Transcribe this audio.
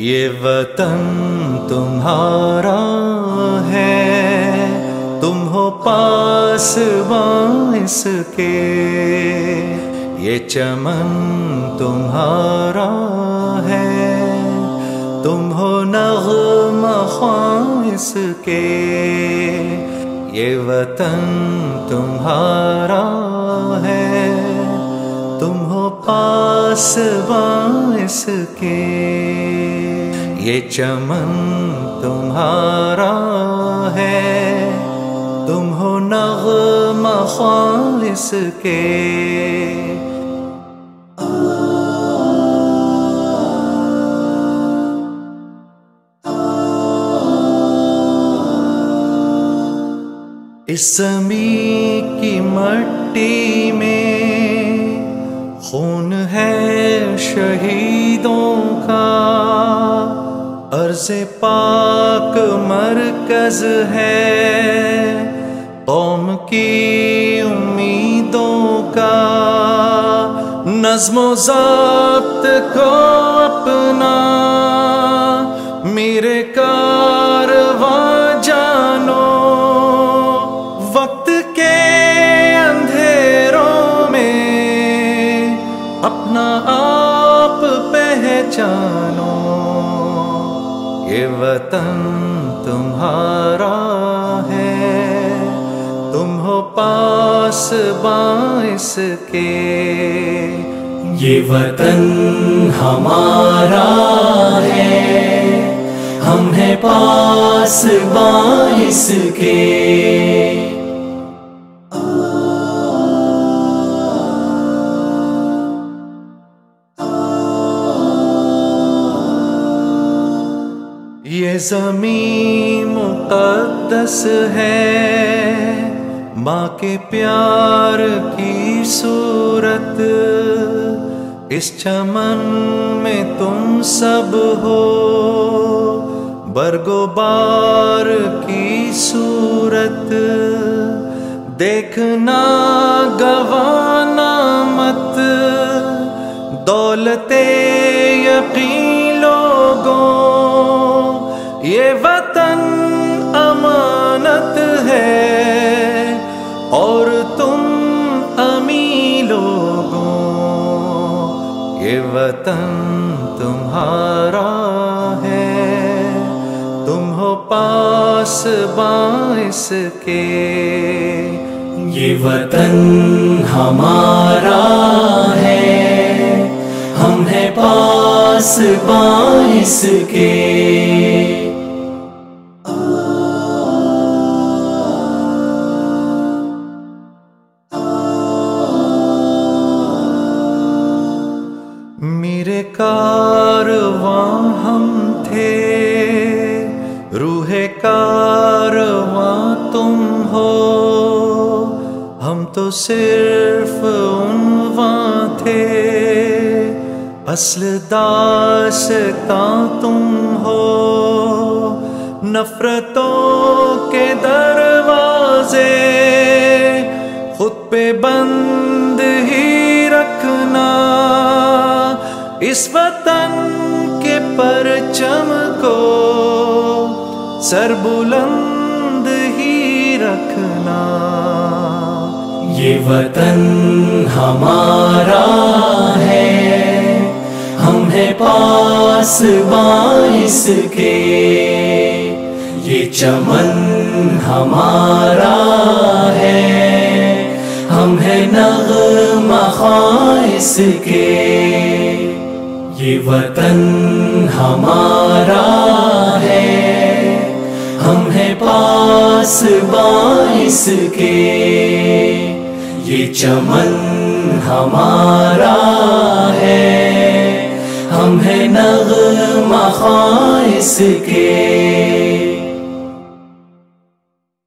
یہ وطن تمہارا ہے۔ تم ہو پاس باعث کے۔ یہ چمن تمہارا ہے۔ تم ہو نغم خواہش کے۔ یہ وطن تمہارا ہے۔ تم ہو پاس باعث کے۔ یہ چمن تمہارا ہے۔ تم ہو نغم خالص کے۔ اس زمین کی مٹی عرض پاک مرکز ہے۔ قوم کی امیدوں کا نظم و ضابط کو اپنا۔ میرے کارواں جانو، وقت کے اندھیروں میں اپنا آپ پہچانو۔ یہ وطن تمہارا ہے۔ تم ہو پاس باس کے۔ یہ وطن ہمارا ہے۔ ہم ہیں پاس باعث کے۔ زمین مقدس ہے۔ ماں کے پیار کی صورت۔ اس چمن میں تم سب ہو۔ برگو بار کی صورت۔ دیکھنا گوانا مت۔ دولت یقین وطن تمہارا ہے۔ تم ہو پاس باعث کے۔ یہ وطن ہمارا ہے۔ ہم ہیں پاس باعث کے۔ کارواں ہم تھے۔ روح کارواں تم ہو۔ ہم تو صرف عنواں تھے۔ اصل داستاں تم ہو۔ نفرتوں کے دروازے خود پہ بند اس وطن کے پرچم کو سر بلند ہی رکھنا۔ یہ وطن ہمارا ہے، ہم ہیں پاس باعث کے۔ یہ چمن ہمارا ہے، ہم ہیں نغم خاص کے۔ یہ وطن ہمارا ہے۔ ہم ہیں پاس باعث کے۔ یہ چمن ہمارا ہے۔ ہم ہیں نغم خاص کے۔